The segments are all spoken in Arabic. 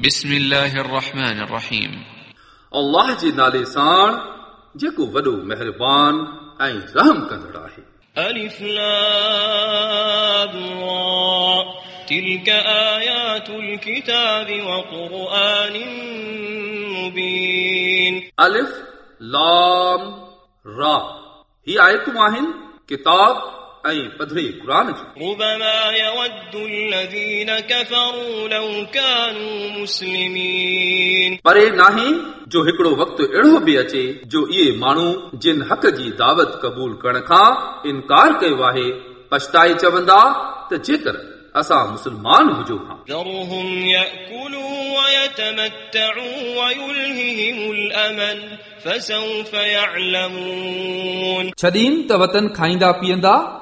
بسم الله الرحمن الرحيم अल्लाह जे नाले साण जेको वॾो महिरबान ऐं रहम कंदड़ आहे ألف لام را تلك آيات الكتاب وقرآن مبين अलिफ लाम रा ही आयतूं आहिनि किताब ऐं पधरे क़ुर जूं ربما يود الذين كفروا لو كانوا مسلمين परे नाहे जो हिकिड़ो वक़्तु अहिड़ो बि अचे जो इहे माण्हू जिन हक़ जी दावत क़बूल करण खां इनकार कयो आहे पछताए चवंदा त जेकर असां मुस्लमान हुजूं हा ذرهم يأكلوا ويتمتعوا ويلههم الأمل فسوف يعلمون छॾीन त वतन खाईंदा पीअंदा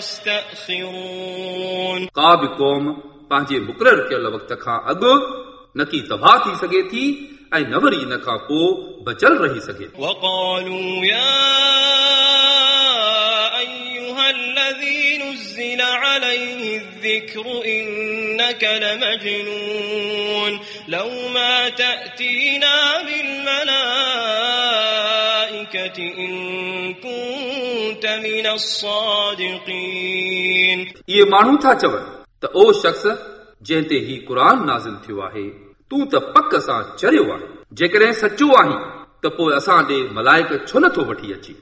تستأخرون का बि क़ौम पंहिंजे मुक़ररु कयल वक़्त खां अॻु न की तबाह थी सघे थी ऐं न वरी इन खां पोइ बचल रही सघे الذكر إنك لمجنون. لو ما تأتينا بالملائكة إن كنت इहे माण्हू था चवनि त ओ शख्स जंहिं ते ही क़ुर नाज़िल थियो आहे तूं त पक सां चरियो आहे जेकॾहिं सचो आहीं त पोइ असां ॾे मलाइक छो नथो वठी अचे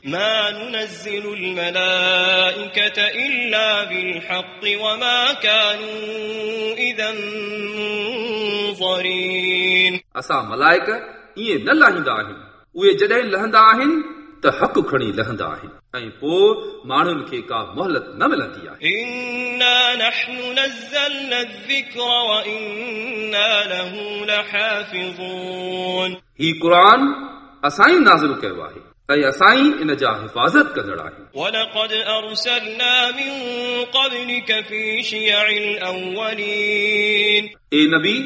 असां मलाइक ईअं न लाहींदा आहियूं उहे जॾहिं लहंदा आहिनि त हक़ खणी लहंदा आहिनि ऐं पोइ माण्हुनि खे का मोहलत न मिलंदी आहे ही क़ुर असां ई नाज़िल कयो आहे ऐं असां ई इन जा हिफ़ाज़त कंदड़ आहियूं ए नबी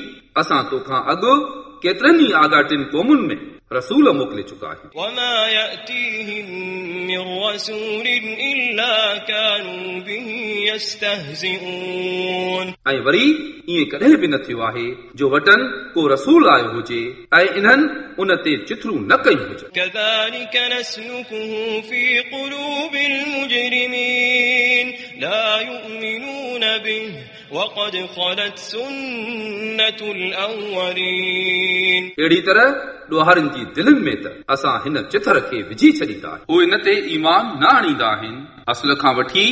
असां तोखां अॻु केतिरनि ई आगाटिन क़ौमुनि में रसूल मोकिले चुका आहियूं وما يأتيهم من رسول إلا كانوا به يستهزئون ऐं वरी ईअं कॾहिं बि न थियो आहे जो वटनि को रसूल आयो हुजे ऐं इन्हनि उन ते चिथरू न कयूं हुजनि كذلك نسلكه في قلوب المجرمين لا يؤمنون به وقد خلت سنة الأولين अहिड़ी तरह ॾोहारनि जी दिलनि में त असां हिन चिथर खे विझी छॾींदा आहियूं उहे इन ते ईमान न आणींदा आहिनि असल खां वठी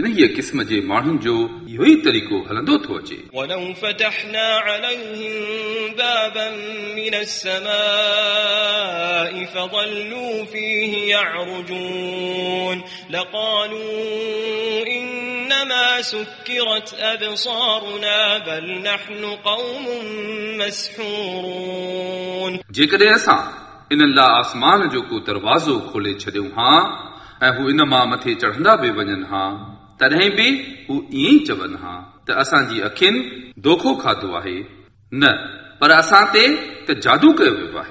इन क़िस्म जे माण्हुनि जो इहो ई तरीक़ो हलंदो थो अचे ولو فتحنا عليهم بابا من السماء فظلوا فيه يعرجون لقالوا إنما سكرت أبصارنا بل نحن قوم مسحورون जेकॾहिं असां इन्हनि लाइ आसमान जो को दरवाज़ो खोले छॾियूं हा ऐं हू इन मां मथे चढ़ंदा बि वञनि हा तॾहिं बि हू ईअं ई चवनि हा त असांजी अखियुनि दोखो खाधो आहे न पर असां ते त जादू कयो वियो आहे